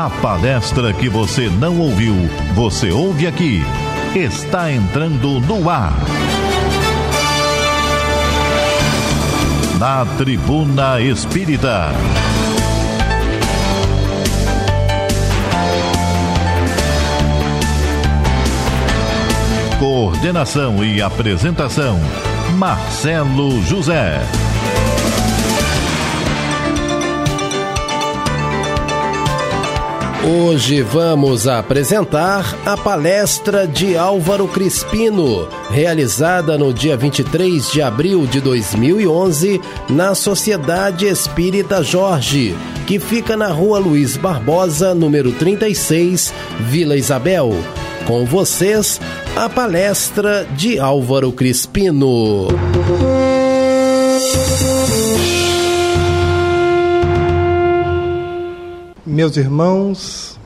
A palestra que você não ouviu, você ouve aqui. Está entrando no ar. Na Tribuna Espírita. Coordenação e apresentação: Marcelo José. Hoje vamos apresentar a palestra de Álvaro Crispino, realizada no dia 23 de abril de 2011 na Sociedade Espírita Jorge, que fica na Rua Luiz Barbosa, número 36, Vila Isabel. Com vocês, a palestra de Álvaro Crispino. Meus irmãos,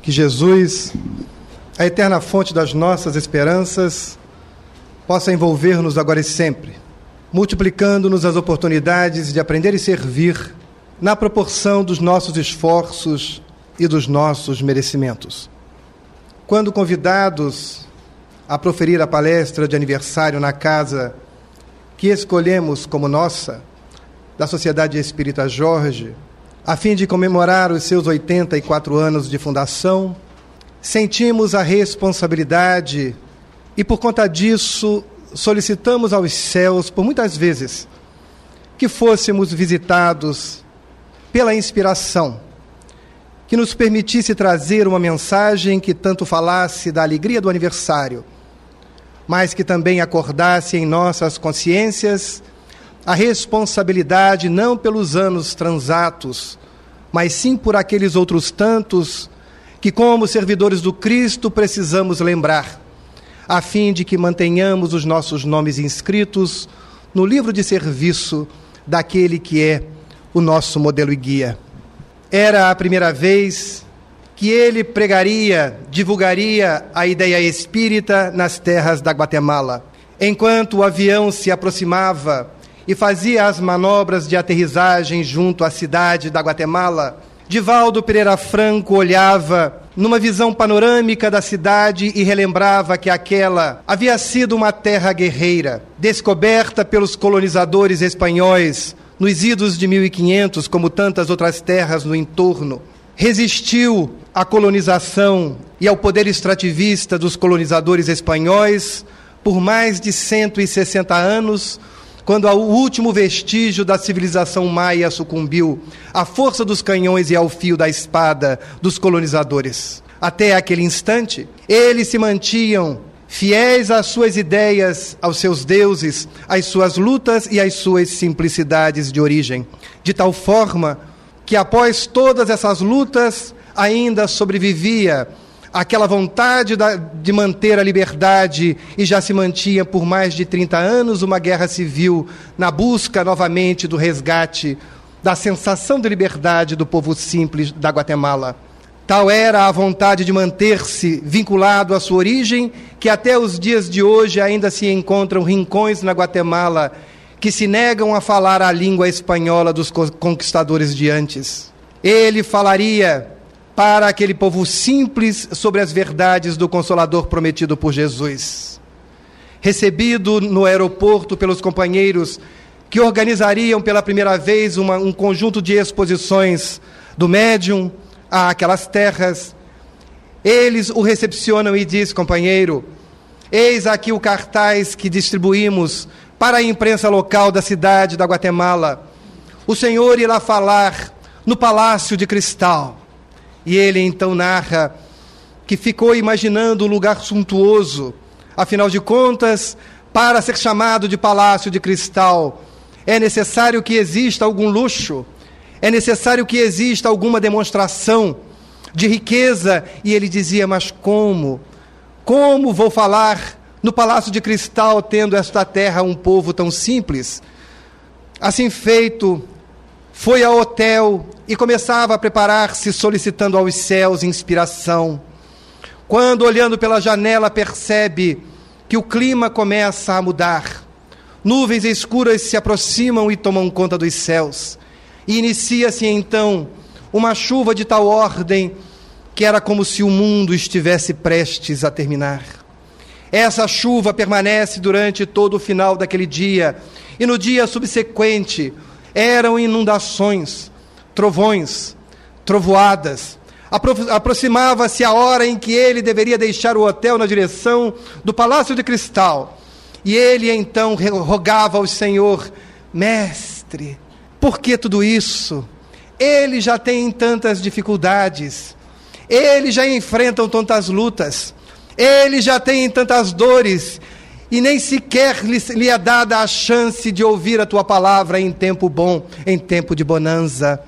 que Jesus, a eterna fonte das nossas esperanças, possa envolver-nos agora e sempre, multiplicando-nos as oportunidades de aprender e servir na proporção dos nossos esforços e dos nossos merecimentos. Quando convidados a proferir a palestra de aniversário na casa que escolhemos como nossa, da Sociedade Espírita Jorge, a fim de comemorar os seus 84 anos de fundação, sentimos a responsabilidade e, por conta disso, solicitamos aos céus, por muitas vezes, que fôssemos visitados pela inspiração, que nos permitisse trazer uma mensagem que tanto falasse da alegria do aniversário, mas que também acordasse em nossas consciências a responsabilidade não pelos anos transatos, mas sim por aqueles outros tantos que, como servidores do Cristo, precisamos lembrar, a fim de que mantenhamos os nossos nomes inscritos no livro de serviço daquele que é o nosso modelo e guia. Era a primeira vez que ele pregaria, divulgaria a ideia espírita nas terras da Guatemala. Enquanto o avião se aproximava e fazia as manobras de aterrissagem junto à cidade da Guatemala, Divaldo Pereira Franco olhava numa visão panorâmica da cidade e relembrava que aquela havia sido uma terra guerreira, descoberta pelos colonizadores espanhóis nos idos de 1500, como tantas outras terras no entorno. Resistiu à colonização e ao poder extrativista dos colonizadores espanhóis por mais de 160 anos, quando o último vestígio da civilização maia sucumbiu à força dos canhões e ao fio da espada dos colonizadores. Até aquele instante, eles se mantinham fiéis às suas ideias, aos seus deuses, às suas lutas e às suas simplicidades de origem, de tal forma que após todas essas lutas ainda sobrevivia aquela vontade de manter a liberdade e já se mantinha por mais de 30 anos uma guerra civil na busca novamente do resgate da sensação de liberdade do povo simples da Guatemala. Tal era a vontade de manter-se vinculado à sua origem, que até os dias de hoje ainda se encontram rincões na Guatemala que se negam a falar a língua espanhola dos conquistadores de antes. Ele falaria para aquele povo simples sobre as verdades do Consolador prometido por Jesus. Recebido no aeroporto pelos companheiros que organizariam pela primeira vez uma, um conjunto de exposições do médium àquelas terras, eles o recepcionam e diz, companheiro, eis aqui o cartaz que distribuímos para a imprensa local da cidade da Guatemala. O Senhor irá falar no Palácio de Cristal. E ele então narra que ficou imaginando um lugar suntuoso. Afinal de contas, para ser chamado de palácio de cristal, é necessário que exista algum luxo, é necessário que exista alguma demonstração de riqueza. E ele dizia: Mas como? Como vou falar no palácio de cristal, tendo esta terra um povo tão simples? Assim feito, foi ao hotel e começava a preparar-se, solicitando aos céus inspiração. Quando, olhando pela janela, percebe que o clima começa a mudar. Nuvens escuras se aproximam e tomam conta dos céus. E inicia-se então uma chuva de tal ordem que era como se o mundo estivesse prestes a terminar. Essa chuva permanece durante todo o final daquele dia, e no dia subsequente eram inundações, trovões, trovoadas. Apro Aproximava-se a hora em que ele deveria deixar o hotel na direção do Palácio de Cristal. E ele então rogava ao Senhor: Mestre, por que tudo isso? Ele já tem tantas dificuldades, ele já enfrentam tantas lutas, ele já tem tantas dores, e nem sequer lhe, lhe é dada a chance de ouvir a tua palavra em tempo bom, em tempo de bonança.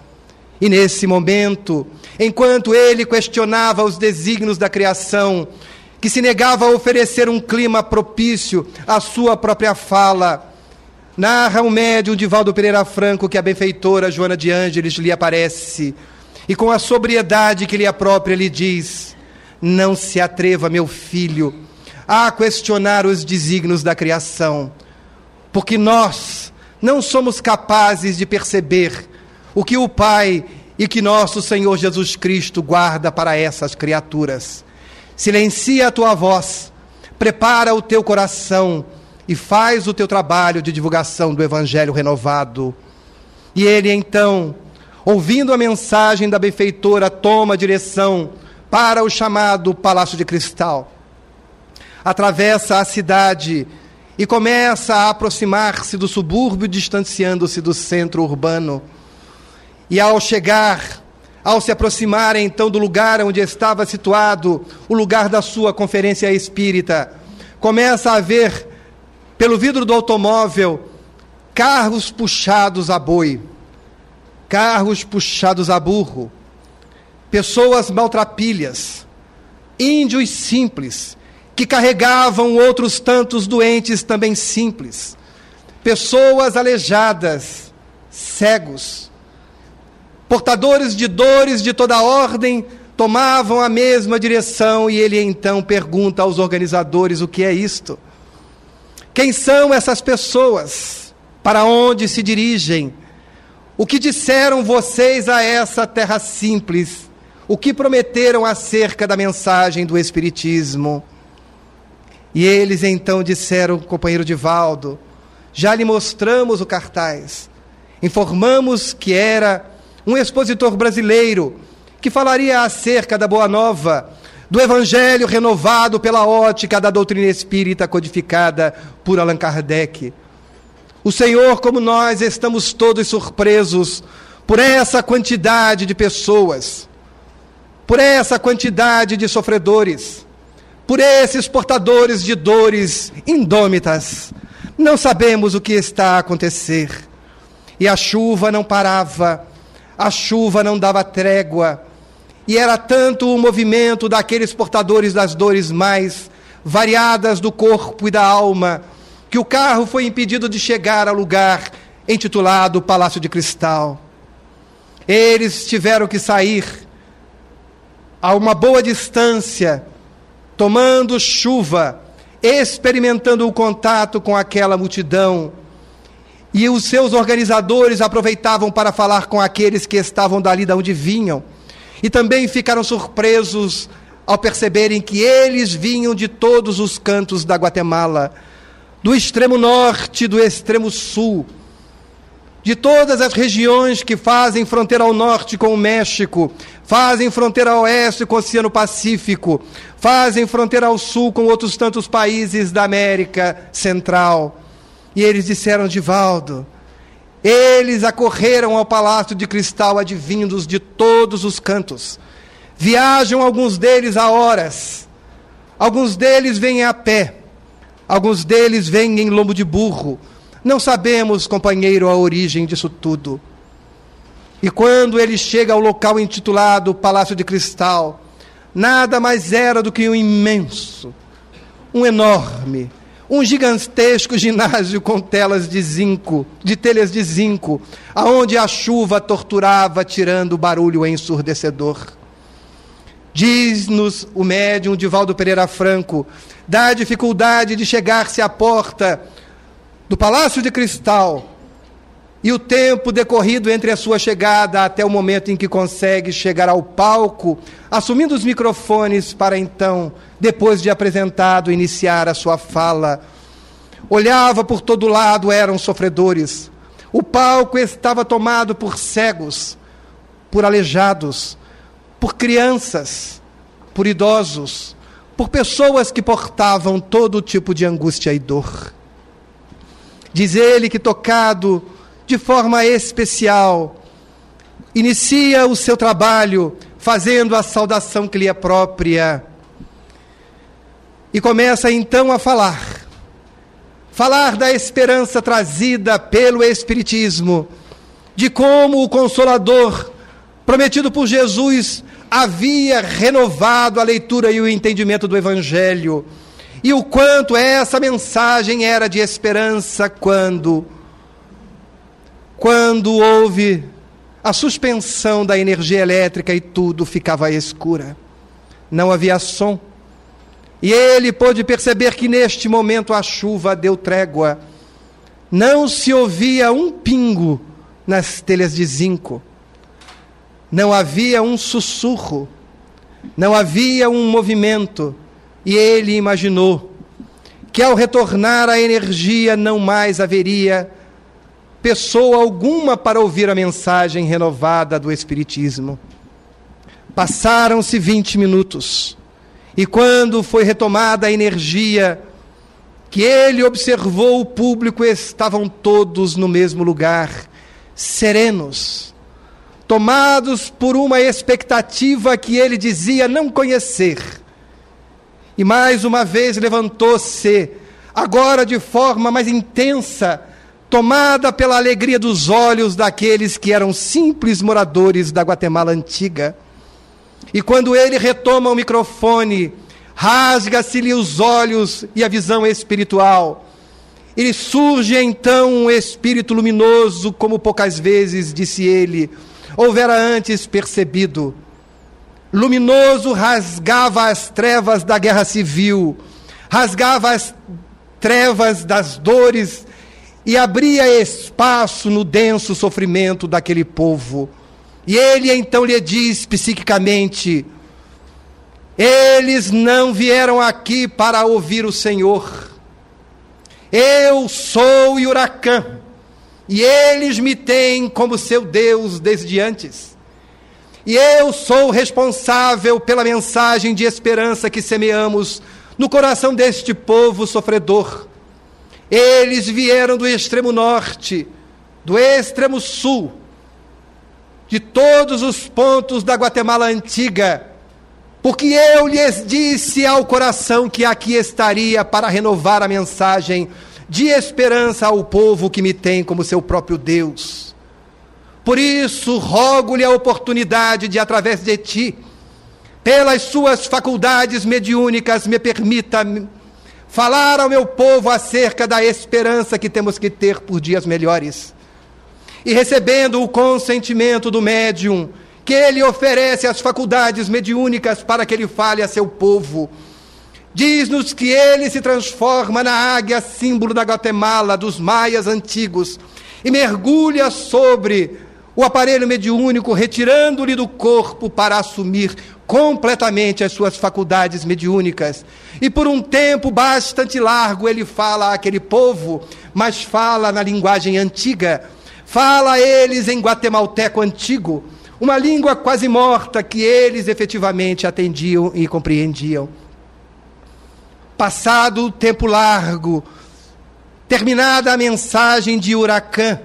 E nesse momento, enquanto ele questionava os desígnios da criação, que se negava a oferecer um clima propício à sua própria fala, narra o médium Divaldo Pereira Franco que a benfeitora Joana de Ângeles lhe aparece e com a sobriedade que lhe é própria lhe diz: Não se atreva, meu filho, a questionar os desígnios da criação, porque nós não somos capazes de perceber o que o Pai e que nosso Senhor Jesus Cristo guarda para essas criaturas. Silencia a tua voz, prepara o teu coração e faz o teu trabalho de divulgação do Evangelho renovado. E ele então, ouvindo a mensagem da benfeitora, toma direção para o chamado Palácio de Cristal. Atravessa a cidade e começa a aproximar-se do subúrbio, distanciando-se do centro urbano. E ao chegar, ao se aproximar então do lugar onde estava situado o lugar da sua conferência espírita, começa a ver pelo vidro do automóvel carros puxados a boi, carros puxados a burro, pessoas maltrapilhas, índios simples que carregavam outros tantos doentes também simples, pessoas aleijadas, cegos, portadores de dores de toda ordem, tomavam a mesma direção e ele então pergunta aos organizadores o que é isto. Quem são essas pessoas? Para onde se dirigem? O que disseram vocês a essa terra simples? O que prometeram acerca da mensagem do Espiritismo? E eles então disseram, companheiro Divaldo, já lhe mostramos o cartaz, informamos que era um expositor brasileiro que falaria acerca da Boa Nova, do Evangelho renovado pela ótica da doutrina espírita codificada por Allan Kardec. O Senhor, como nós, estamos todos surpresos por essa quantidade de pessoas, por essa quantidade de sofredores, por esses portadores de dores indômitas. Não sabemos o que está a acontecer. E a chuva não parava a chuva não dava trégua, e era tanto o movimento daqueles portadores das dores mais variadas do corpo e da alma, que o carro foi impedido de chegar ao lugar intitulado Palácio de Cristal. Eles tiveram que sair a uma boa distância, tomando chuva, experimentando o contato com aquela multidão e os seus organizadores aproveitavam para falar com aqueles que estavam dali de onde vinham. E também ficaram surpresos ao perceberem que eles vinham de todos os cantos da Guatemala, do extremo norte, do extremo sul, de todas as regiões que fazem fronteira ao norte com o México, fazem fronteira ao oeste com o Oceano Pacífico, fazem fronteira ao sul com outros tantos países da América Central. E eles disseram, Divaldo, eles acorreram ao palácio de cristal advindos de todos os cantos. Viajam alguns deles a horas, alguns deles vêm a pé, alguns deles vêm em lombo de burro. Não sabemos, companheiro, a origem disso tudo. E quando ele chega ao local intitulado Palácio de Cristal, nada mais era do que um imenso, um enorme, um gigantesco ginásio com telas de zinco, de telhas de zinco, aonde a chuva torturava, tirando barulho ensurdecedor. Diz-nos o médium Divaldo Pereira Franco da dificuldade de chegar-se à porta do Palácio de Cristal, e o tempo decorrido entre a sua chegada até o momento em que consegue chegar ao palco, assumindo os microfones para então, depois de apresentado, iniciar a sua fala. Olhava por todo lado, eram sofredores. O palco estava tomado por cegos, por aleijados, por crianças, por idosos, por pessoas que portavam todo tipo de angústia e dor. Diz ele que, tocado de forma especial, inicia o seu trabalho fazendo a saudação que lhe é própria. E começa então a falar. Falar da esperança trazida pelo Espiritismo, de como o Consolador, prometido por Jesus, havia renovado a leitura e o entendimento do Evangelho, e o quanto essa mensagem era de esperança quando quando houve a suspensão da energia elétrica e tudo ficava escura. Não havia som. E ele pôde perceber que neste momento a chuva deu trégua. Não se ouvia um pingo nas telhas de zinco. Não havia um sussurro. Não havia um movimento. E ele imaginou que ao retornar a energia não mais haveria pessoa alguma para ouvir a mensagem renovada do Espiritismo. Passaram-se 20 minutos, e quando foi retomada a energia, que ele observou o público, estavam todos no mesmo lugar, serenos, tomados por uma expectativa que ele dizia não conhecer. E mais uma vez levantou-se, agora de forma mais intensa, tomada pela alegria dos olhos daqueles que eram simples moradores da Guatemala antiga. E quando ele retoma o microfone, rasga-se-lhe os olhos e a visão espiritual. E surge então um espírito luminoso, como poucas vezes, disse ele, houvera antes percebido. Luminoso rasgava as trevas da guerra civil, rasgava as trevas das dores e abria espaço no denso sofrimento daquele povo. E ele então lhe diz psiquicamente: Eles não vieram aqui para ouvir o Senhor. Eu sou Huracã, e eles me têm como seu Deus desde antes. E eu sou responsável pela mensagem de esperança que semeamos no coração deste povo sofredor eles vieram do extremo norte, do extremo sul, de todos os pontos da Guatemala antiga, porque eu lhes disse ao coração que aqui estaria para renovar a mensagem de esperança ao povo que me tem como seu próprio Deus. Por isso, rogo-lhe a oportunidade de, através de ti, pelas suas faculdades mediúnicas, me permita falar ao meu povo acerca da esperança que temos que ter por dias melhores. E recebendo o consentimento do médium, que ele oferece as faculdades mediúnicas para que ele fale a seu povo. Diz-nos que ele se transforma na águia, símbolo da Guatemala, dos maias antigos, e mergulha sobre o aparelho mediúnico, retirando-lhe do corpo para assumir completamente as suas faculdades mediúnicas. E por um tempo bastante largo ele fala àquele povo, mas fala na linguagem antiga. Fala a eles em guatemalteco antigo, uma língua quase morta que eles efetivamente atendiam e compreendiam. Passado o tempo largo, terminada a mensagem de Huracã,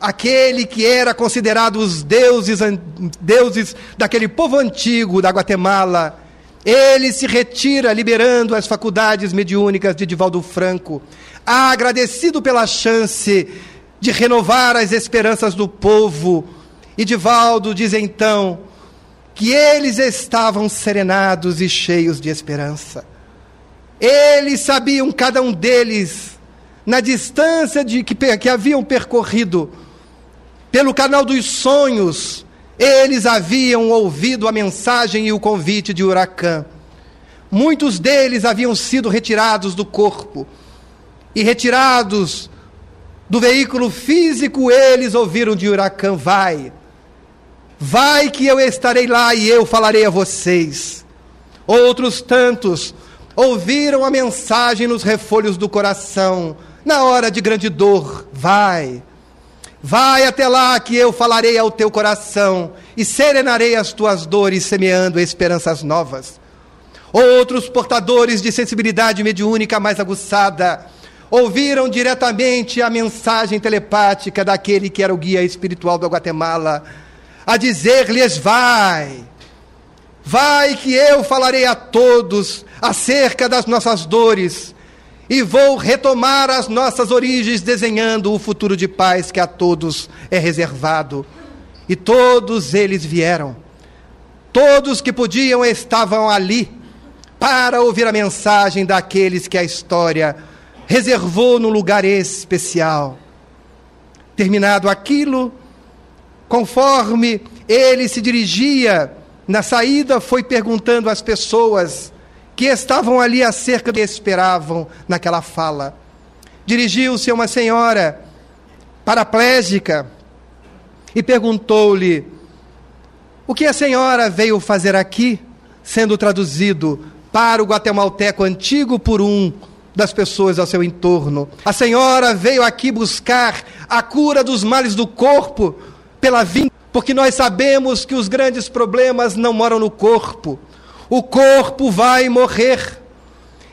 aquele que era considerado os deuses, deuses daquele povo antigo da Guatemala, ele se retira, liberando as faculdades mediúnicas de Divaldo Franco, agradecido pela chance de renovar as esperanças do povo. E Divaldo diz então que eles estavam serenados e cheios de esperança. Eles sabiam, cada um deles, na distância de que, que haviam percorrido, pelo canal dos sonhos, eles haviam ouvido a mensagem e o convite de Huracã. Muitos deles haviam sido retirados do corpo e retirados Do veículo físico, eles ouviram de Huracã: Vai, vai que eu estarei lá e eu falarei a vocês. Outros tantos ouviram a mensagem nos refolhos do coração, na hora de grande dor: Vai, vai até lá que eu falarei ao teu coração e serenarei as tuas dores, semeando esperanças novas. Outros portadores de sensibilidade mediúnica mais aguçada ouviram diretamente a mensagem telepática daquele que era o guia espiritual do Guatemala, a dizer-lhes: Vai, vai que eu falarei a todos acerca das nossas dores e vou retomar as nossas origens, desenhando o futuro de paz que a todos é reservado. E todos eles vieram, todos que podiam estavam ali para ouvir a mensagem daqueles que a história reservou num lugar especial. Terminado aquilo, conforme ele se dirigia na saída, foi perguntando às pessoas que estavam ali acerca do que esperavam naquela fala. Dirigiu-se a uma senhora paraplégica e perguntou-lhe: O que a senhora veio fazer aqui? Sendo traduzido para o guatemalteco antigo por um das pessoas ao seu entorno. A senhora veio aqui buscar a cura dos males do corpo pela vinda, porque nós sabemos que os grandes problemas não moram no corpo. O corpo vai morrer.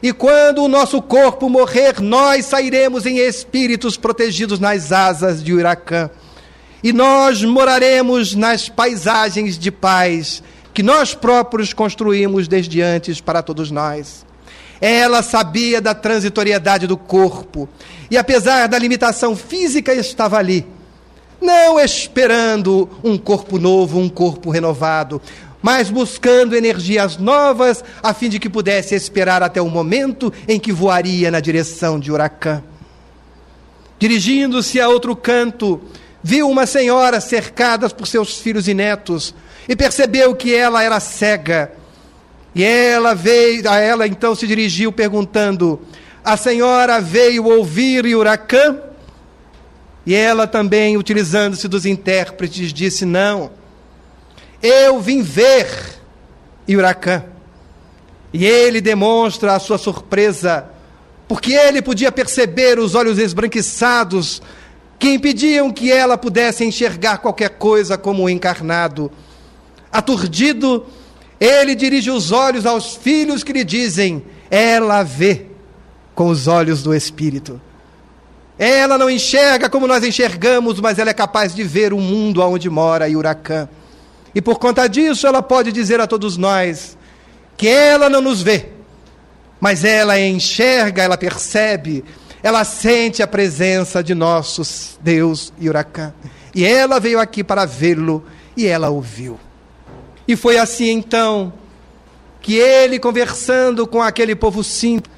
E quando o nosso corpo morrer, nós sairemos em espíritos protegidos nas asas de Huracã. E nós moraremos nas paisagens de paz que nós próprios construímos desde antes para todos nós. Ela sabia da transitoriedade do corpo e, apesar da limitação física, estava ali, não esperando um corpo novo, um corpo renovado, mas buscando energias novas a fim de que pudesse esperar até o momento em que voaria na direção de Huracã. Dirigindo-se a outro canto, viu uma senhora cercada por seus filhos e netos e percebeu que ela era cega e ela veio, a ela então se dirigiu perguntando: A senhora veio ouvir Huracã? E ela também, utilizando-se dos intérpretes, disse: Não, eu vim ver Huracã. E ele demonstra a sua surpresa, porque ele podia perceber os olhos esbranquiçados que impediam que ela pudesse enxergar qualquer coisa como o encarnado. Aturdido, ele dirige os olhos aos filhos que lhe dizem: ela vê com os olhos do Espírito. Ela não enxerga como nós enxergamos, mas ela é capaz de ver o mundo onde mora Huracã. E por conta disso, ela pode dizer a todos nós que ela não nos vê, mas ela enxerga, ela percebe, ela sente a presença de nosso Deus Huracã. E ela veio aqui para vê-lo e ela ouviu. E foi assim então que ele, conversando com aquele povo simples,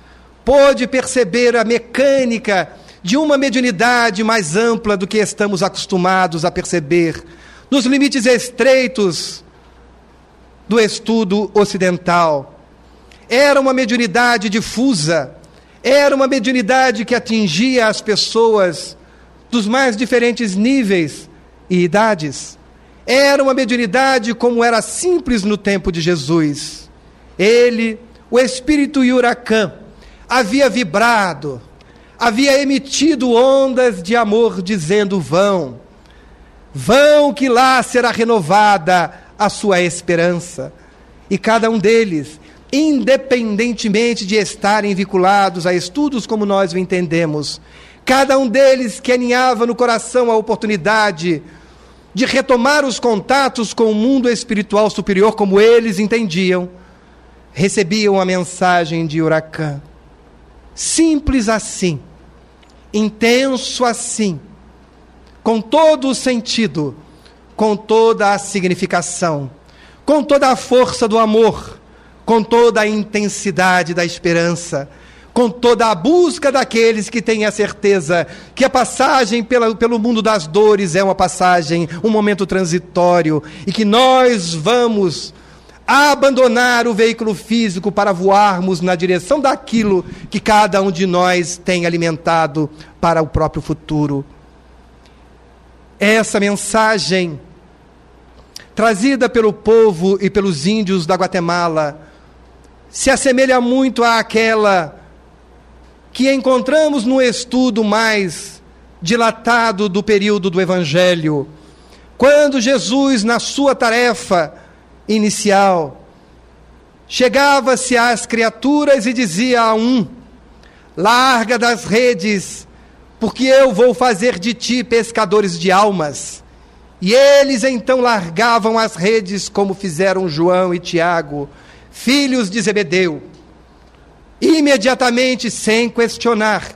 pôde perceber a mecânica de uma mediunidade mais ampla do que estamos acostumados a perceber, nos limites estreitos do estudo ocidental. Era uma mediunidade difusa, era uma mediunidade que atingia as pessoas dos mais diferentes níveis e idades. Era uma mediunidade como era simples no tempo de Jesus. Ele, o espírito Huracã, havia vibrado, havia emitido ondas de amor, dizendo: Vão, vão, que lá será renovada a sua esperança. E cada um deles, independentemente de estarem vinculados a estudos como nós o entendemos, cada um deles que aninhava no coração a oportunidade de retomar os contatos com o mundo espiritual superior como eles entendiam, recebiam a mensagem de Huracã. Simples assim, intenso assim, com todo o sentido, com toda a significação, com toda a força do amor, com toda a intensidade da esperança com toda a busca daqueles que têm a certeza que a passagem pela, pelo mundo das dores é uma passagem, um momento transitório, e que nós vamos abandonar o veículo físico para voarmos na direção daquilo que cada um de nós tem alimentado para o próprio futuro. Essa mensagem, trazida pelo povo e pelos índios da Guatemala, se assemelha muito àquela que encontramos no estudo mais dilatado do período do Evangelho, quando Jesus, na sua tarefa, inicial. Chegava-se às criaturas e dizia a um: Larga das redes, porque eu vou fazer de ti pescadores de almas. E eles então largavam as redes, como fizeram João e Tiago, filhos de Zebedeu. Imediatamente, sem questionar,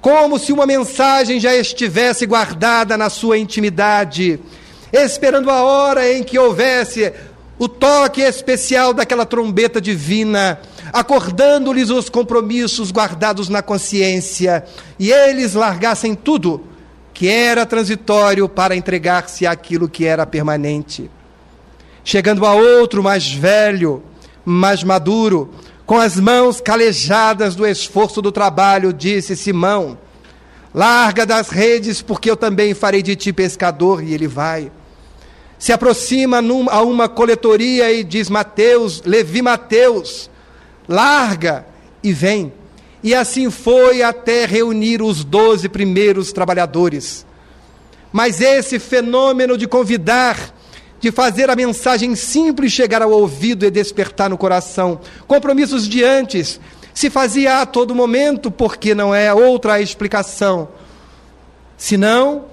como se uma mensagem já estivesse guardada na sua intimidade, esperando a hora em que houvesse o toque especial daquela trombeta divina, acordando-lhes os compromissos guardados na consciência, e eles largassem tudo que era transitório para entregar-se àquilo que era permanente. Chegando a outro mais velho, mais maduro, com as mãos calejadas do esforço do trabalho, disse Simão: Larga das redes, porque eu também farei de ti pescador, e ele vai se aproxima num, a uma coletoria e diz: Mateus, Levi Mateus, larga e vem. E assim foi até reunir os doze primeiros trabalhadores. Mas esse fenômeno de convidar, de fazer a mensagem simples chegar ao ouvido e despertar no coração, compromissos de antes, se fazia a todo momento, porque não é outra a explicação. Senão,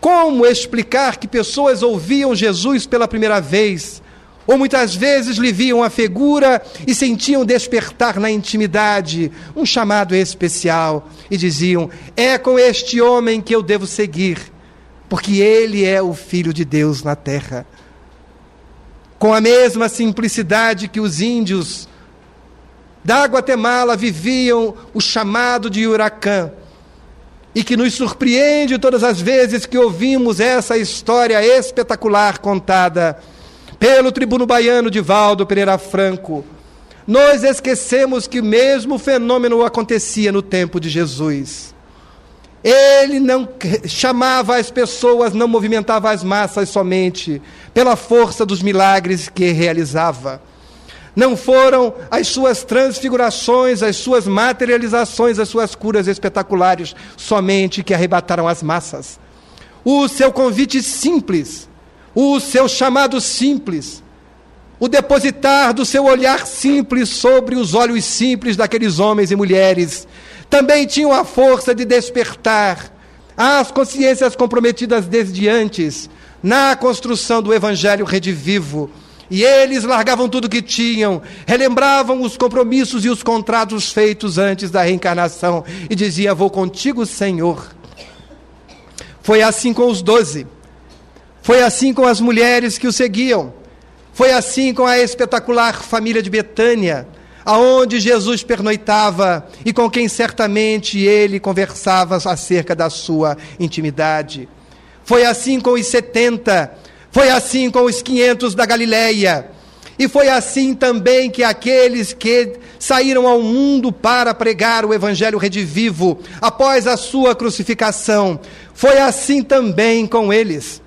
como explicar que pessoas ouviam Jesus pela primeira vez, ou muitas vezes lhe viam a figura e sentiam despertar na intimidade um chamado especial e diziam: É com este homem que eu devo seguir, porque ele é o Filho de Deus na terra. Com a mesma simplicidade que os índios da Guatemala viviam o chamado de huracão e que nos surpreende todas as vezes que ouvimos essa história espetacular contada pelo tribuno baiano Divaldo Pereira Franco. Nós esquecemos que o mesmo fenômeno acontecia no tempo de Jesus. Ele não chamava as pessoas, não movimentava as massas somente pela força dos milagres que realizava não foram as suas transfigurações, as suas materializações, as suas curas espetaculares somente que arrebataram as massas. O seu convite simples, o seu chamado simples, o depositar do seu olhar simples sobre os olhos simples daqueles homens e mulheres, também tinham a força de despertar as consciências comprometidas desde antes na construção do evangelho redivivo. E eles largavam tudo que tinham, relembravam os compromissos e os contratos feitos antes da reencarnação e diziam: Vou contigo, Senhor. Foi assim com os doze, foi assim com as mulheres que o seguiam, foi assim com a espetacular família de Betânia, aonde Jesus pernoitava e com quem certamente ele conversava acerca da sua intimidade. Foi assim com os setenta foi assim com os 500 da Galileia. E foi assim também que aqueles que saíram ao mundo para pregar o evangelho redivivo após a sua crucificação, foi assim também com eles.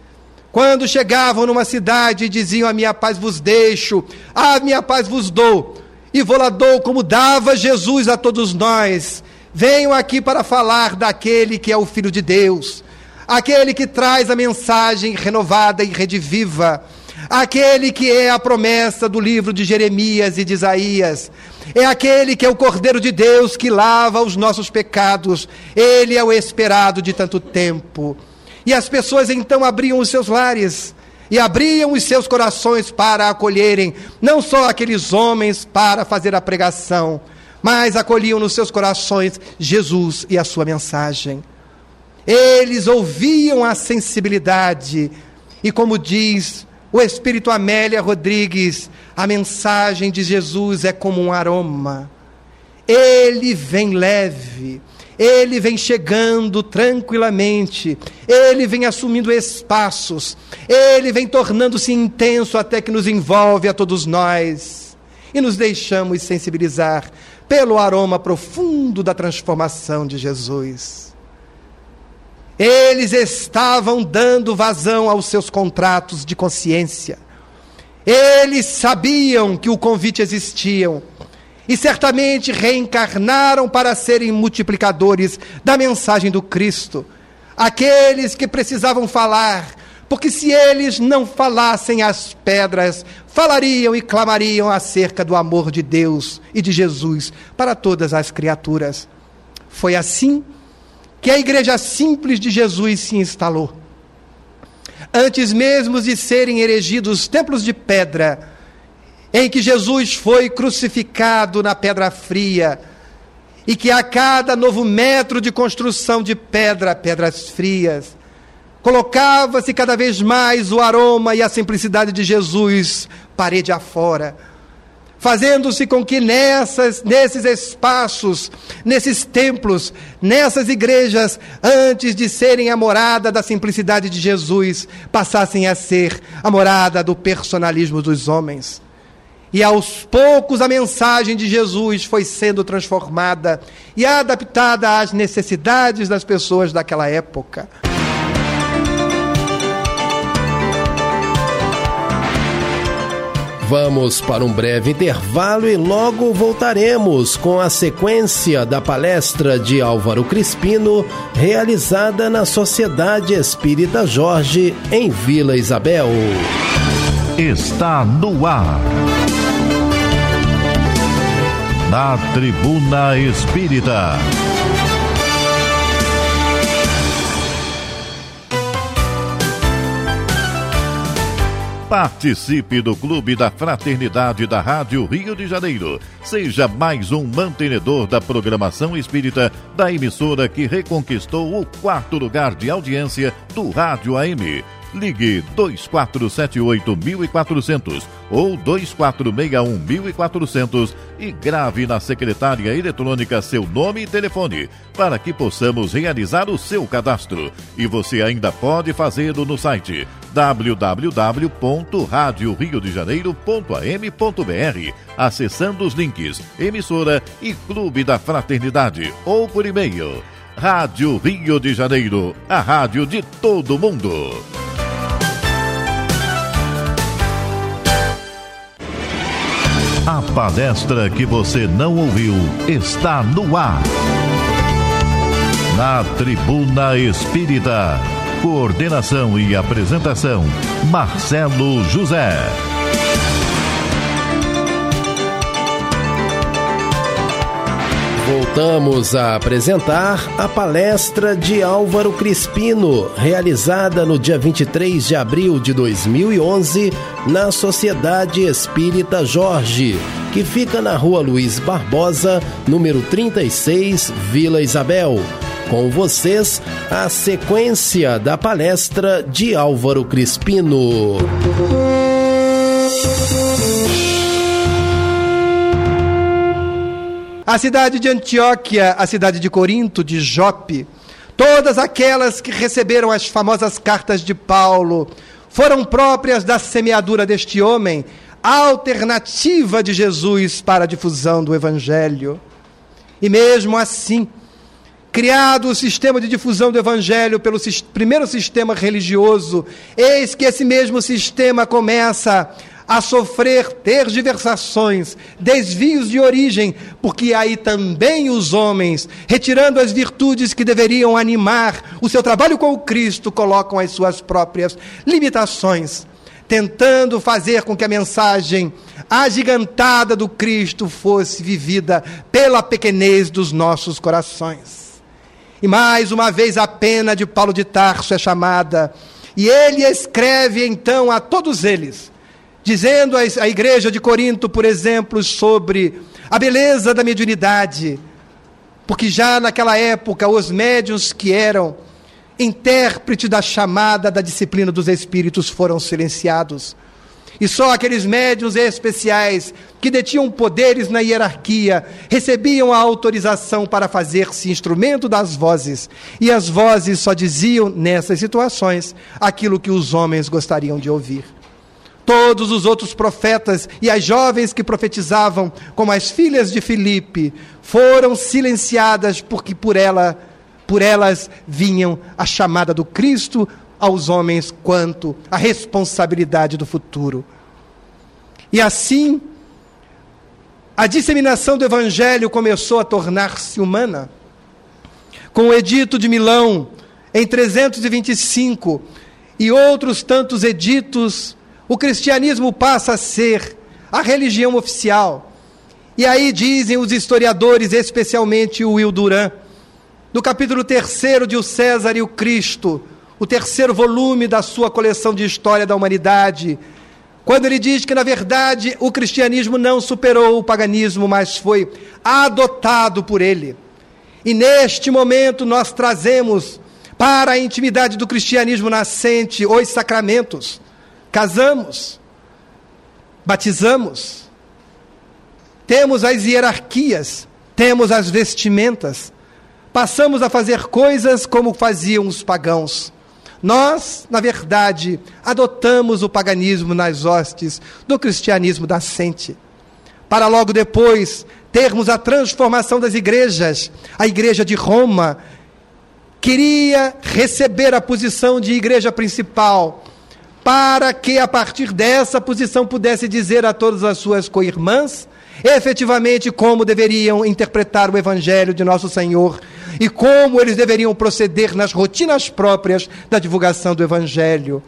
Quando chegavam numa cidade e diziam: A minha paz vos deixo, a minha paz vos dou, e vou lá dou como dava Jesus a todos nós. Venham aqui para falar daquele que é o Filho de Deus aquele que traz a mensagem renovada e rediviva, aquele que é a promessa do livro de Jeremias e de Isaías, é aquele que é o Cordeiro de Deus que lava os nossos pecados, ele é o esperado de tanto tempo. E as pessoas então abriam os seus lares e abriam os seus corações para acolherem não só aqueles homens para fazer a pregação, mas acolhiam nos seus corações Jesus e a sua mensagem. Eles ouviam a sensibilidade, e como diz o Espírito Amélia Rodrigues, a mensagem de Jesus é como um aroma. Ele vem leve, ele vem chegando tranquilamente, ele vem assumindo espaços, ele vem tornando-se intenso até que nos envolve a todos nós e nos deixamos sensibilizar pelo aroma profundo da transformação de Jesus. Eles estavam dando vazão aos seus contratos de consciência. Eles sabiam que o convite existia e certamente reencarnaram para serem multiplicadores da mensagem do Cristo. Aqueles que precisavam falar, porque se eles não falassem, as pedras falariam e clamariam acerca do amor de Deus e de Jesus para todas as criaturas. Foi assim que a igreja simples de Jesus se instalou. Antes mesmo de serem erigidos templos de pedra, em que Jesus foi crucificado na pedra fria, e que a cada novo metro de construção de pedra, pedras frias, colocava-se cada vez mais o aroma e a simplicidade de Jesus parede afora, fazendo-se com que nessas, nesses espaços, nesses templos, nessas igrejas, antes de serem a morada da simplicidade de Jesus, passassem a ser a morada do personalismo dos homens. E aos poucos a mensagem de Jesus foi sendo transformada e adaptada às necessidades das pessoas daquela época. Vamos para um breve intervalo e logo voltaremos com a sequência da palestra de Álvaro Crispino, realizada na Sociedade Espírita Jorge, em Vila Isabel. Está no ar na Tribuna Espírita. Participe do Clube da Fraternidade da Rádio Rio de Janeiro. Seja mais um mantenedor da programação espírita da emissora que reconquistou o quarto lugar de audiência do Rádio AM. Ligue 2478-1400 ou 2461-1400 e grave na secretária eletrônica seu nome e telefone para que possamos realizar o seu cadastro. E você ainda pode fazê-lo no site www.radioriodejaneiro.am.br acessando os links emissora e Clube da Fraternidade ou por e-mail. Rádio Rio de Janeiro, a rádio de todo mundo. A palestra que você não ouviu está no ar. Na Tribuna Espírita. Coordenação e apresentação: Marcelo José. Voltamos a apresentar a palestra de Álvaro Crispino, realizada no dia 23 de abril de 2011 na Sociedade Espírita Jorge, que fica na rua Luiz Barbosa, número 36, Vila Isabel. Com vocês, a sequência da palestra de Álvaro Crispino. A cidade de Antioquia, a cidade de Corinto, de Jope, todas aquelas que receberam as famosas cartas de Paulo, foram próprias da semeadura deste homem, alternativa de Jesus para a difusão do Evangelho. E mesmo assim, criado o sistema de difusão do Evangelho pelo primeiro sistema religioso, eis que esse mesmo sistema começa a sofrer tergiversações, desvios de origem, porque aí também os homens, retirando as virtudes que deveriam animar o seu trabalho com o Cristo, colocam as suas próprias limitações, tentando fazer com que a mensagem agigantada do Cristo fosse vivida pela pequenez dos nossos corações. E mais uma vez a pena de Paulo de Tarso é chamada, e ele escreve então a todos eles dizendo à igreja de Corinto, por exemplo, sobre a beleza da mediunidade, porque já naquela época os médiuns que eram intérprete da chamada da disciplina dos espíritos foram silenciados. E só aqueles médios especiais que detinham poderes na hierarquia recebiam a autorização para fazer-se instrumento das vozes. E as vozes só diziam, nessas situações, aquilo que os homens gostariam de ouvir. Todos os outros profetas e as jovens que profetizavam, como as filhas de Filipe, foram silenciadas porque por ela por elas vinham a chamada do Cristo aos homens quanto à responsabilidade do futuro. E assim, a disseminação do Evangelho começou a tornar-se humana. Com o Edito de Milão, em 325, e outros tantos editos, o cristianismo passa a ser a religião oficial. E aí dizem os historiadores, especialmente o Will Duran, no capítulo 3 de O César e o Cristo, o terceiro volume da sua coleção de história da humanidade, quando ele diz que, na verdade, o cristianismo não superou o paganismo, mas foi adotado por ele. E neste momento nós trazemos para a intimidade do cristianismo nascente os sacramentos. Casamos, batizamos, temos as hierarquias, temos as vestimentas, passamos a fazer coisas como faziam os pagãos. Nós, na verdade, adotamos o paganismo nas hostes do cristianismo nascente, para logo depois termos a transformação das igrejas. A igreja de Roma queria receber a posição de igreja principal, para que a partir dessa posição pudesse dizer a todas as suas co-irmãs efetivamente como deveriam interpretar o Evangelho de Nosso Senhor e como eles deveriam proceder nas rotinas próprias da divulgação do Evangelho.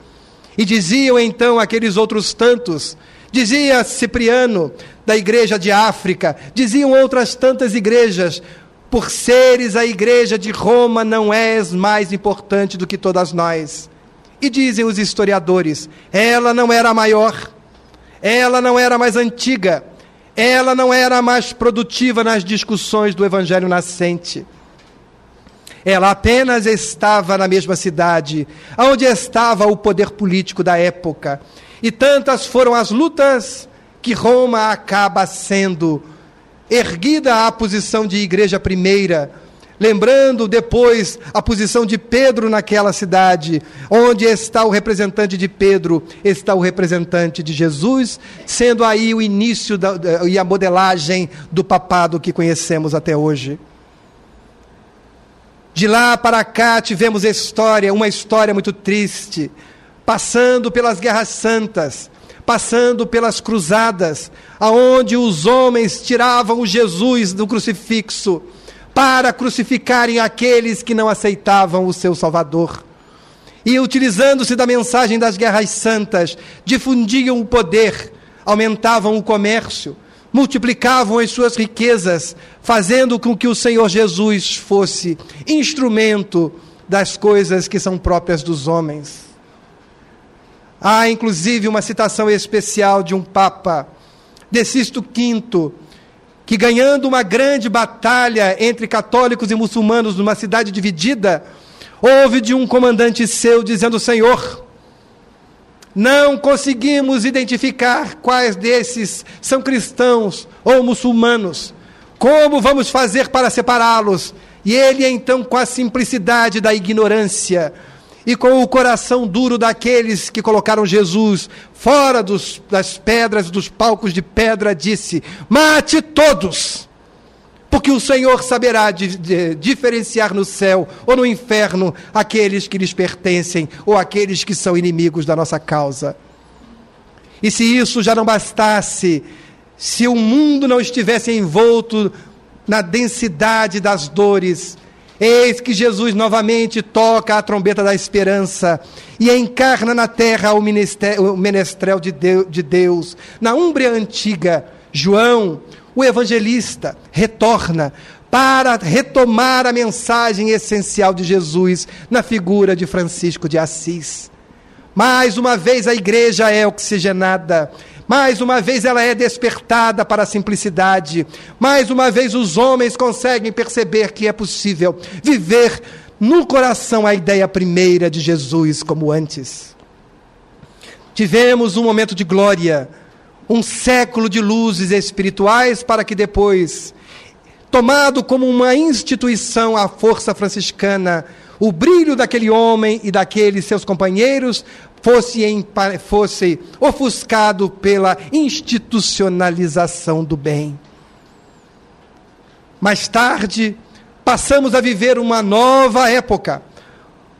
E diziam então aqueles outros tantos, dizia Cipriano, da igreja de África, diziam outras tantas igrejas, por seres a igreja de Roma não és mais importante do que todas nós. E dizem os historiadores, ela não era maior, ela não era mais antiga, ela não era mais produtiva nas discussões do evangelho nascente. Ela apenas estava na mesma cidade, onde estava o poder político da época. E tantas foram as lutas que Roma acaba sendo erguida à posição de igreja primeira, lembrando depois a posição de Pedro naquela cidade, onde está o representante de Pedro, está o representante de Jesus, sendo aí o início da, e a modelagem do papado que conhecemos até hoje. De lá para cá tivemos história, uma história muito triste, passando pelas guerras santas, passando pelas cruzadas, aonde os homens tiravam o Jesus do crucifixo para crucificarem aqueles que não aceitavam o seu Salvador. E utilizando-se da mensagem das guerras santas, difundiam o poder, aumentavam o comércio, multiplicavam as suas riquezas, fazendo com que o Senhor Jesus fosse instrumento das coisas que são próprias dos homens. Há inclusive uma citação especial de um Papa, de Sisto V, que ganhando uma grande batalha entre católicos e muçulmanos numa cidade dividida, houve de um comandante seu dizendo: Senhor, não conseguimos identificar quais desses são cristãos ou muçulmanos. Como vamos fazer para separá-los? E ele, então, com a simplicidade da ignorância e com o coração duro daqueles que colocaram Jesus fora dos, das pedras, dos palcos de pedra, disse: Mate todos! porque o Senhor saberá de, de, diferenciar no céu ou no inferno aqueles que lhes pertencem ou aqueles que são inimigos da nossa causa. E se isso já não bastasse, se o mundo não estivesse envolto na densidade das dores, eis que Jesus novamente toca a trombeta da esperança e encarna na terra o, o menestrel de Deus, de Deus na Úmbria antiga. João, o evangelista retorna para retomar a mensagem essencial de Jesus na figura de Francisco de Assis. Mais uma vez a igreja é oxigenada, mais uma vez ela é despertada para a simplicidade, mais uma vez os homens conseguem perceber que é possível viver no coração a ideia primeira de Jesus como antes. tivemos um momento de glória, um século de luzes espirituais, para que depois, tomado como uma instituição a força franciscana, o brilho daquele homem e daqueles seus companheiros fosse, em, fosse ofuscado pela institucionalização do bem. Mais tarde, passamos a viver uma nova época,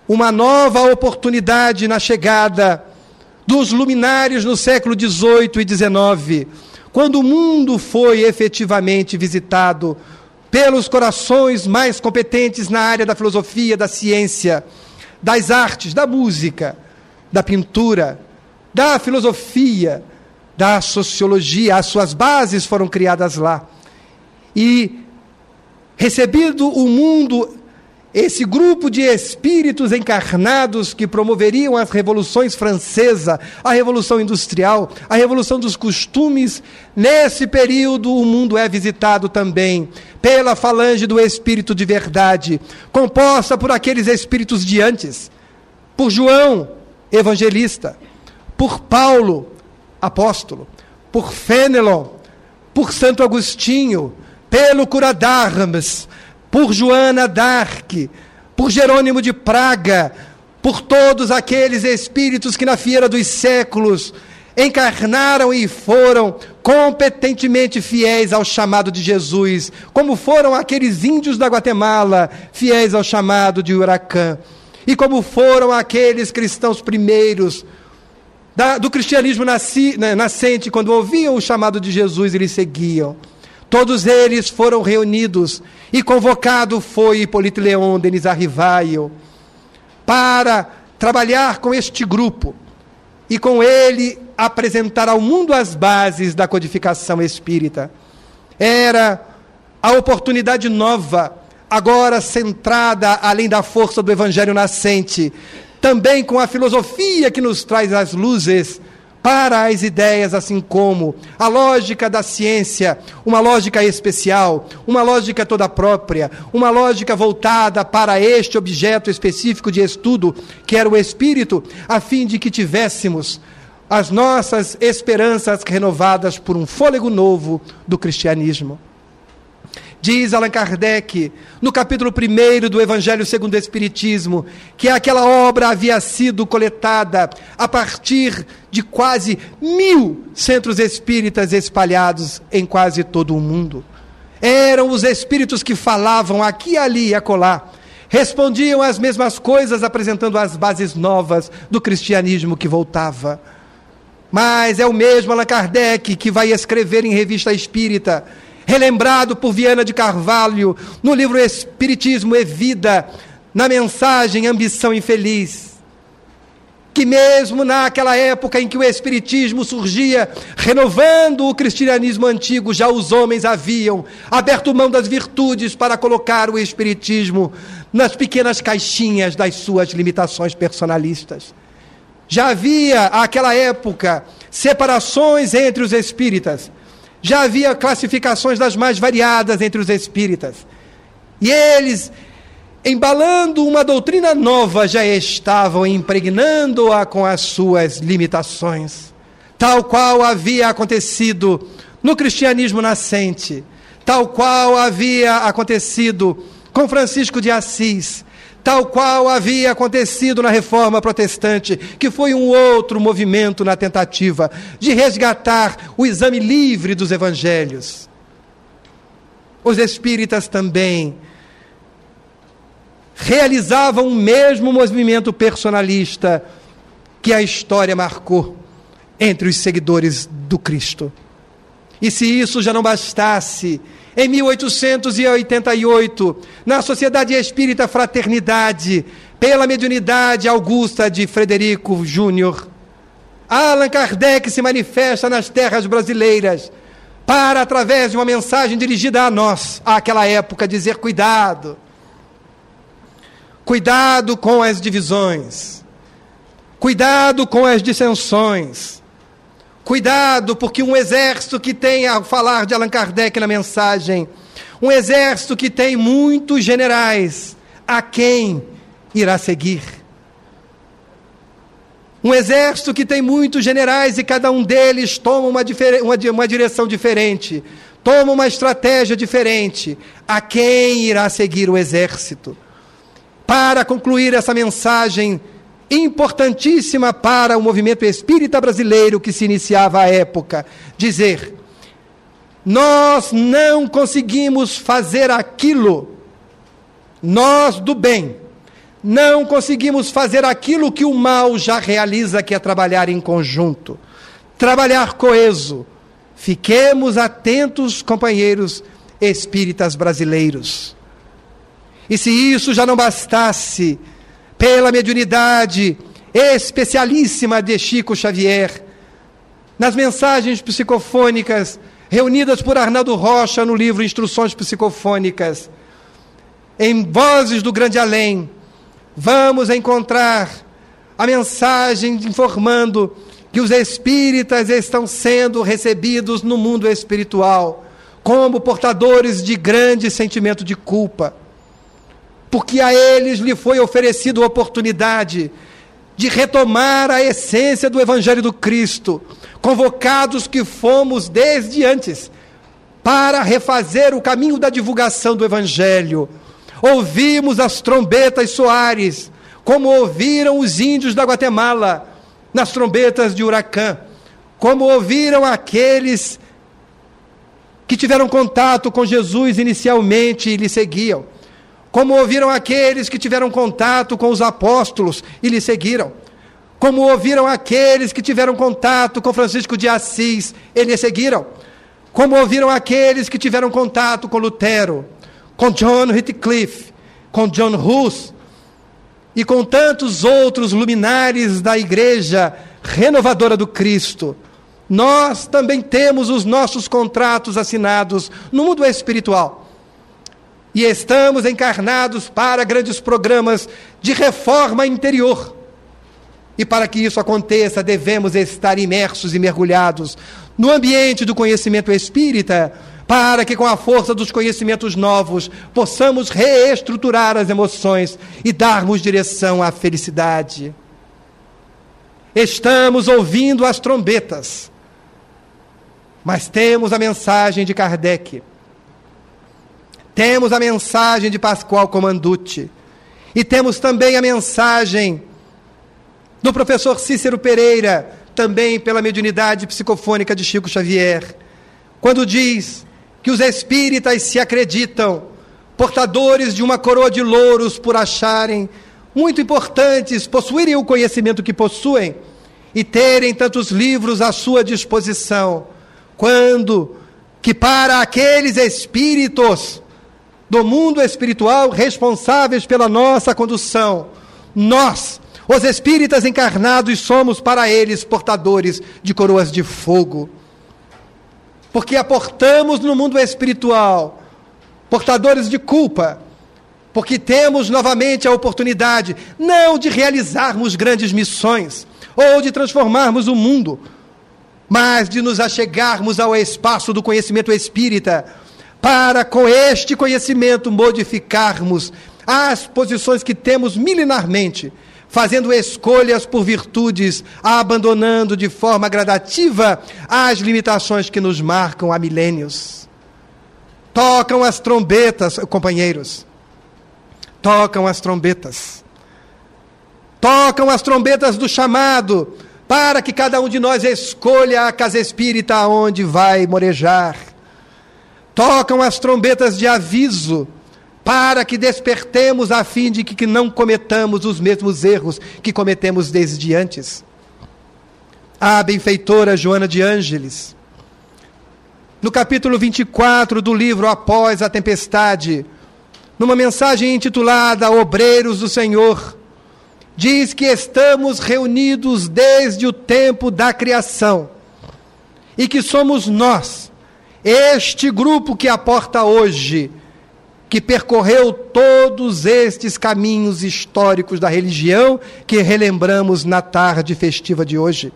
uma nova oportunidade na chegada dos luminares no século XVIII e XIX, quando o mundo foi efetivamente visitado pelos corações mais competentes na área da filosofia, da ciência, das artes, da música, da pintura, da filosofia, da sociologia, as suas bases foram criadas lá. E recebido o mundo esse grupo de espíritos encarnados que promoveriam as revoluções francesa, a revolução industrial, a revolução dos costumes, nesse período o mundo é visitado também pela falange do espírito de verdade, composta por aqueles espíritos de antes, por João, evangelista, por Paulo, apóstolo, por Fênelon, por Santo Agostinho, pelo cura d'Armes, por Joana d'Arc, por Jerônimo de Praga, por todos aqueles espíritos que na feira dos séculos encarnaram e foram competentemente fiéis ao chamado de Jesus, como foram aqueles índios da Guatemala fiéis ao chamado de Huracã, e como foram aqueles cristãos primeiros da, do cristianismo nasci, né, nascente, quando ouviam o chamado de Jesus, eles seguiam. Todos eles foram reunidos e convocado foi Hipólito Leon, Denis Arrivaio, para trabalhar com este grupo e com ele apresentar ao mundo as bases da codificação espírita. Era a oportunidade nova, agora centrada além da força do evangelho nascente, também com a filosofia que nos traz as luzes para as ideias, assim como a lógica da ciência, uma lógica especial, uma lógica toda própria, uma lógica voltada para este objeto específico de estudo, que era o espírito, a fim de que tivéssemos as nossas esperanças renovadas por um fôlego novo do cristianismo. Diz Allan Kardec, no capítulo 1 do Evangelho segundo o Espiritismo, que aquela obra havia sido coletada a partir de quase mil centros espíritas espalhados em quase todo o mundo. Eram os espíritos que falavam aqui, ali e acolá, respondiam as mesmas coisas, apresentando as bases novas do cristianismo que voltava. Mas é o mesmo Allan Kardec que vai escrever em revista espírita relembrado por Viana de Carvalho no livro Espiritismo e Vida, na mensagem Ambição Infeliz. Que mesmo naquela época em que o Espiritismo surgia, renovando o cristianismo antigo, já os homens haviam aberto mão das virtudes para colocar o Espiritismo nas pequenas caixinhas das suas limitações personalistas. Já havia, àquela época, separações entre os espíritas já havia classificações das mais variadas entre os espíritas. E eles, embalando uma doutrina nova, já estavam impregnando-a com as suas limitações, tal qual havia acontecido no cristianismo nascente, tal qual havia acontecido com Francisco de Assis, tal qual havia acontecido na reforma protestante, que foi um outro movimento na tentativa de resgatar o exame livre dos evangelhos. Os espíritas também realizavam o mesmo movimento personalista que a história marcou entre os seguidores do Cristo. E se isso já não bastasse, em 1888, na Sociedade Espírita Fraternidade, pela mediunidade augusta de Frederico Júnior, Allan Kardec se manifesta nas terras brasileiras para, através de uma mensagem dirigida a nós, àquela época, dizer: cuidado, cuidado com as divisões, cuidado com as dissensões Cuidado, porque um exército que tem, a falar de Allan Kardec na mensagem, um exército que tem muitos generais, a quem irá seguir? Um exército que tem muitos generais e cada um deles toma uma, uma, uma direção diferente, toma uma estratégia diferente. A quem irá seguir o exército? Para concluir essa mensagem importantíssima para o movimento espírita brasileiro que se iniciava à época, dizer: nós não conseguimos fazer aquilo, nós do bem, não conseguimos fazer aquilo que o mal já realiza, que é trabalhar em conjunto, trabalhar coeso. Fiquemos atentos, companheiros espíritas brasileiros. E se isso já não bastasse, pela mediunidade especialíssima de Chico Xavier, nas mensagens psicofônicas reunidas por Arnaldo Rocha no livro Instruções Psicofônicas, em Vozes do Grande Além, vamos encontrar a mensagem informando que os espíritas estão sendo recebidos no mundo espiritual como portadores de grande sentimento de culpa, porque a eles lhe foi oferecido a oportunidade de retomar a essência do Evangelho do Cristo, convocados que fomos desde antes para refazer o caminho da divulgação do Evangelho. Ouvimos as trombetas soares, como ouviram os índios da Guatemala nas trombetas de Huracã, como ouviram aqueles que tiveram contato com Jesus inicialmente e lhe seguiam, como ouviram aqueles que tiveram contato com os apóstolos e lhe seguiram, como ouviram aqueles que tiveram contato com Francisco de Assis e lhe seguiram, como ouviram aqueles que tiveram contato com Lutero, com John Heathcliff, com John Hus e com tantos outros luminares da igreja renovadora do Cristo. Nós também temos os nossos contratos assinados no mundo espiritual. E estamos encarnados para grandes programas de reforma interior. E para que isso aconteça, devemos estar imersos e mergulhados no ambiente do conhecimento espírita para que com a força dos conhecimentos novos possamos reestruturar as emoções e darmos direção à felicidade. Estamos ouvindo as trombetas, mas temos a mensagem de Kardec, temos a mensagem de Pascoal Comanducci, e temos também a mensagem do professor Cícero Pereira, também pela mediunidade psicofônica de Chico Xavier, quando diz que os espíritas se acreditam portadores de uma coroa de louros por acharem muito importantes possuírem o conhecimento que possuem e terem tantos livros à sua disposição, quando que para aqueles espíritos do mundo espiritual responsáveis pela nossa condução, nós, os espíritas encarnados, somos para eles portadores de coroas de fogo. Porque aportamos no mundo espiritual, portadores de culpa, porque temos novamente a oportunidade não de realizarmos grandes missões ou de transformarmos o mundo, mas de nos achegarmos ao espaço do conhecimento espírita, para com este conhecimento modificarmos as posições que temos milenarmente fazendo escolhas por virtudes, abandonando de forma gradativa as limitações que nos marcam há milênios. Tocam as trombetas, companheiros. Tocam as trombetas. Tocam as trombetas do chamado, para que cada um de nós escolha a casa espírita onde vai morejar. Tocam as trombetas de aviso, para que despertemos a fim de que não cometamos os mesmos erros que cometemos desde antes. A benfeitora Joana de Ângeles, no capítulo 24 do livro Após a Tempestade, numa mensagem intitulada Obreiros do Senhor, diz que estamos reunidos desde o tempo da criação e que somos nós, este grupo que aporta hoje, que percorreu todos estes caminhos históricos da religião que relembramos na tarde festiva de hoje.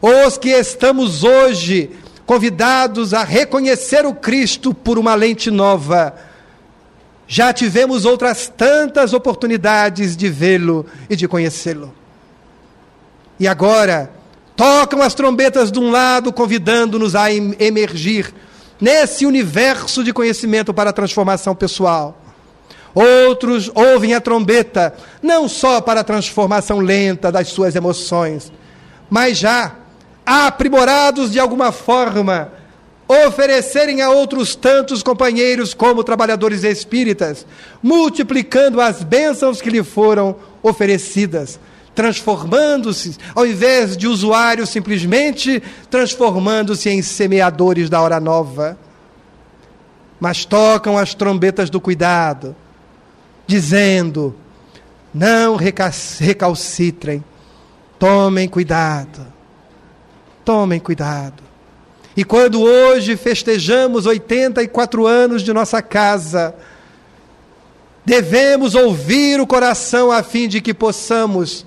Os que estamos hoje convidados a reconhecer o Cristo por uma lente nova, já tivemos outras tantas oportunidades de vê-lo e de conhecê-lo. E agora, tocam as trombetas de um lado, convidando-nos a emergir nesse universo de conhecimento para a transformação pessoal. Outros ouvem a trombeta não só para a transformação lenta das suas emoções, mas já aprimorados de alguma forma, oferecerem a outros tantos companheiros como trabalhadores espíritas, multiplicando as bênçãos que lhe foram oferecidas, transformando-se, ao invés de usuários simplesmente, transformando-se em semeadores da hora nova. Mas tocam as trombetas do cuidado, dizendo: não recalcitrem, tomem cuidado, tomem cuidado. E quando hoje festejamos 84 anos de nossa casa, devemos ouvir o coração a fim de que possamos,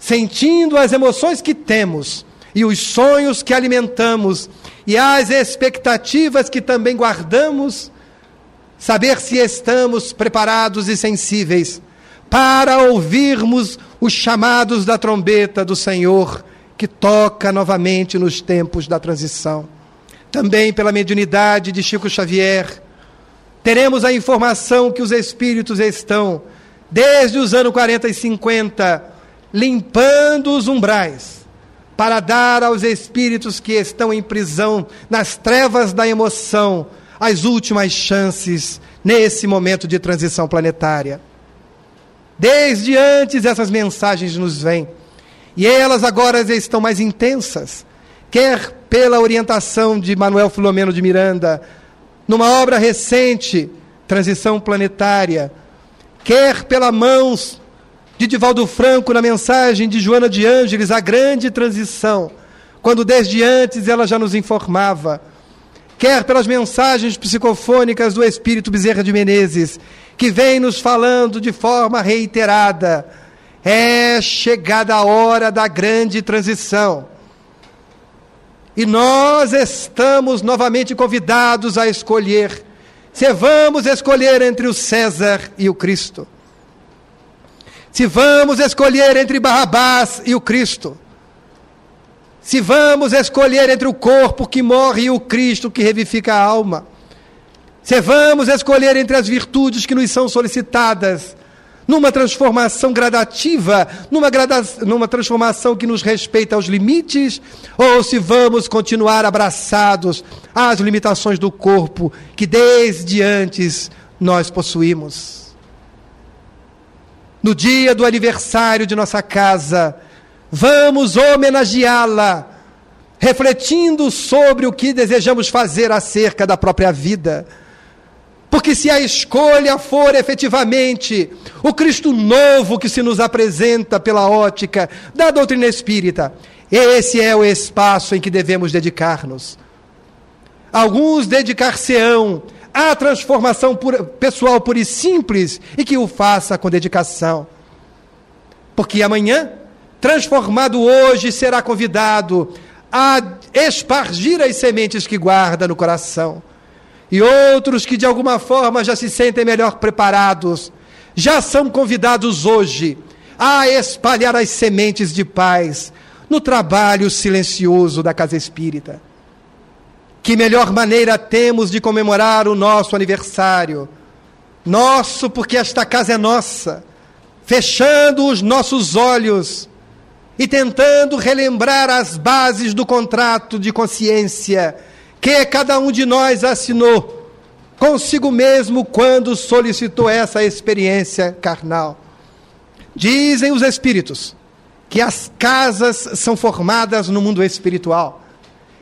sentindo as emoções que temos e os sonhos que alimentamos e as expectativas que também guardamos, saber se estamos preparados e sensíveis para ouvirmos os chamados da trombeta do Senhor, que toca novamente nos tempos da transição. Também pela mediunidade de Chico Xavier, teremos a informação que os espíritos estão, desde os anos 40 e 50, limpando os umbrais, para dar aos espíritos que estão em prisão, nas trevas da emoção, as últimas chances nesse momento de transição planetária. Desde antes essas mensagens nos vêm. E elas agora estão mais intensas, quer pela orientação de Manuel Filomeno de Miranda, numa obra recente, Transição Planetária, quer pela mãos de Divaldo Franco na mensagem de Joana de Ângeles, A Grande Transição, quando desde antes ela já nos informava quer pelas mensagens psicofônicas do Espírito Bezerra de Menezes, que vem nos falando de forma reiterada. É chegada a hora da grande transição. E nós estamos novamente convidados a escolher se vamos escolher entre o César e o Cristo. Se vamos escolher entre Barrabás e o Cristo se vamos escolher entre o corpo que morre e o Cristo que revifica a alma, se vamos escolher entre as virtudes que nos são solicitadas, numa transformação gradativa, numa, grada numa transformação que nos respeita aos limites, ou se vamos continuar abraçados às limitações do corpo que desde antes nós possuímos. No dia do aniversário de nossa casa, Vamos homenageá-la, refletindo sobre o que desejamos fazer acerca da própria vida. Porque se a escolha for efetivamente o Cristo novo que se nos apresenta pela ótica da doutrina espírita, esse é o espaço em que devemos dedicar-nos. Alguns dedicar-se-ão à transformação pessoal pura e simples e que o faça com dedicação. Porque amanhã transformado hoje, será convidado a espargir as sementes que guarda no coração. E outros que de alguma forma já se sentem melhor preparados, já são convidados hoje a espalhar as sementes de paz no trabalho silencioso da casa espírita. Que melhor maneira temos de comemorar o nosso aniversário? Nosso, porque esta casa é nossa, fechando os nossos olhos e tentando relembrar as bases do contrato de consciência que cada um de nós assinou consigo mesmo quando solicitou essa experiência carnal. Dizem os espíritos que as casas são formadas no mundo espiritual,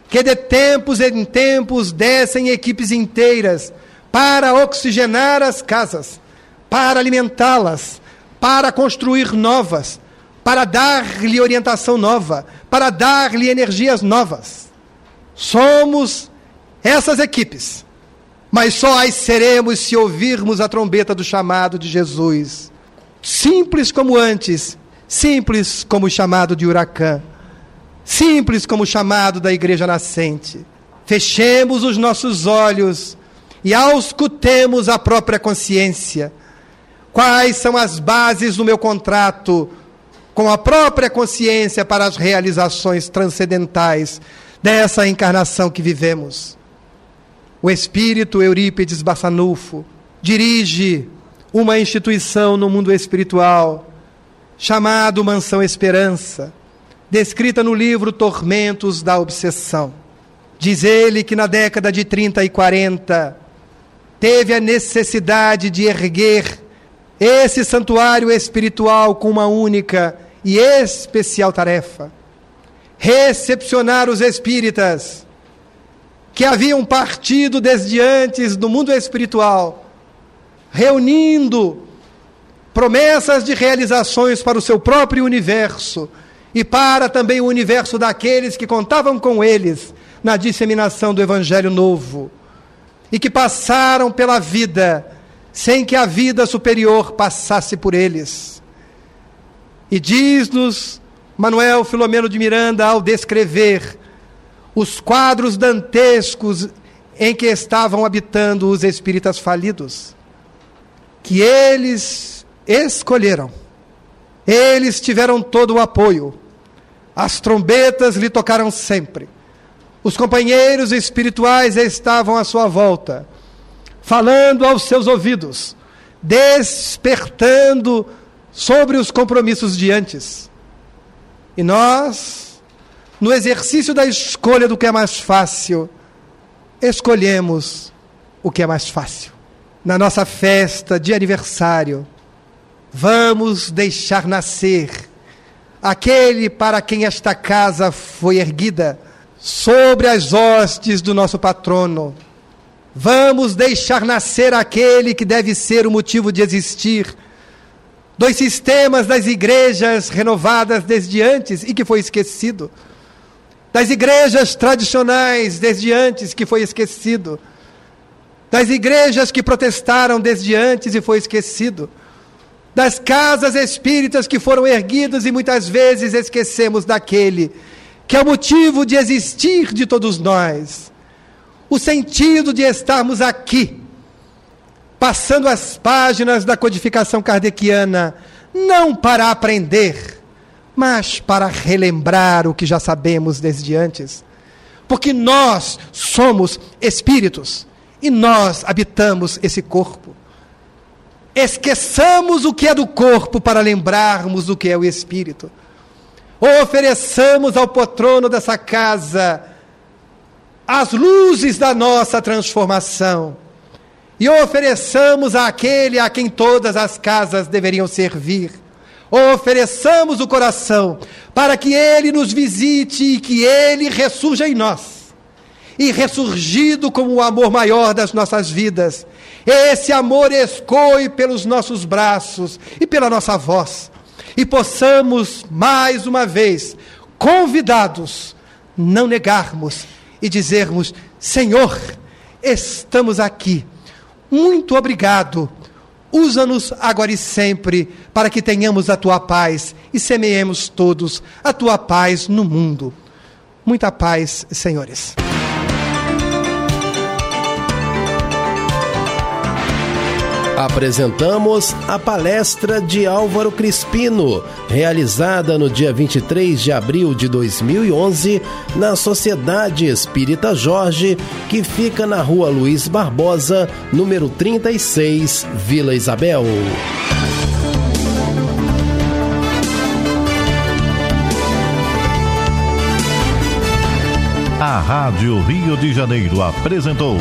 que de tempos em tempos descem equipes inteiras para oxigenar as casas, para alimentá-las, para construir novas para dar-lhe orientação nova, para dar-lhe energias novas. Somos essas equipes, mas só as seremos se ouvirmos a trombeta do chamado de Jesus. Simples como antes, simples como o chamado de Huracã, simples como o chamado da igreja nascente. Fechemos os nossos olhos e auscultemos a própria consciência. Quais são as bases do meu contrato com a própria consciência para as realizações transcendentais dessa encarnação que vivemos. O espírito Eurípides Bassanufo dirige uma instituição no mundo espiritual chamado Mansão Esperança, descrita no livro Tormentos da Obsessão. Diz ele que na década de 30 e 40 teve a necessidade de erguer esse santuário espiritual com uma única e especial tarefa: recepcionar os espíritas que haviam partido desde antes do mundo espiritual, reunindo promessas de realizações para o seu próprio universo e para também o universo daqueles que contavam com eles na disseminação do Evangelho Novo e que passaram pela vida sem que a vida superior passasse por eles. E diz-nos Manuel Filomeno de Miranda ao descrever os quadros dantescos em que estavam habitando os espíritas falidos, que eles escolheram, eles tiveram todo o apoio, as trombetas lhe tocaram sempre, os companheiros espirituais estavam à sua volta, falando aos seus ouvidos, despertando sobre os compromissos de antes. E nós, no exercício da escolha do que é mais fácil, escolhemos o que é mais fácil. Na nossa festa de aniversário, vamos deixar nascer aquele para quem esta casa foi erguida sobre as hostes do nosso patrono. Vamos deixar nascer aquele que deve ser o motivo de existir dos sistemas das igrejas renovadas desde antes e que foi esquecido, das igrejas tradicionais desde antes que foi esquecido, das igrejas que protestaram desde antes e foi esquecido, das casas espíritas que foram erguidas e muitas vezes esquecemos daquele que é o motivo de existir de todos nós, o sentido de estarmos aqui, passando as páginas da codificação kardeciana, não para aprender, mas para relembrar o que já sabemos desde antes. Porque nós somos espíritos e nós habitamos esse corpo. Esqueçamos o que é do corpo para lembrarmos o que é o espírito ofereçamos ao patrono dessa casa as luzes da nossa transformação e ofereçamos àquele a quem todas as casas deveriam servir. Ofereçamos o coração para que ele nos visite e que ele ressurja em nós. E ressurgido como o amor maior das nossas vidas, esse amor escoe pelos nossos braços e pela nossa voz e possamos, mais uma vez, convidados, não negarmos e dizermos: Senhor, estamos aqui, muito obrigado. Usa-nos agora e sempre para que tenhamos a tua paz e semeemos todos a tua paz no mundo. Muita paz, senhores. Apresentamos a palestra de Álvaro Crispino, realizada no dia 23 de abril de 2011 na Sociedade Espírita Jorge, que fica na rua Luiz Barbosa, número 36, Vila Isabel. A Rádio Rio de Janeiro apresentou.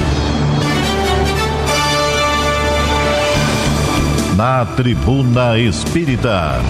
Na Tribuna Espírita.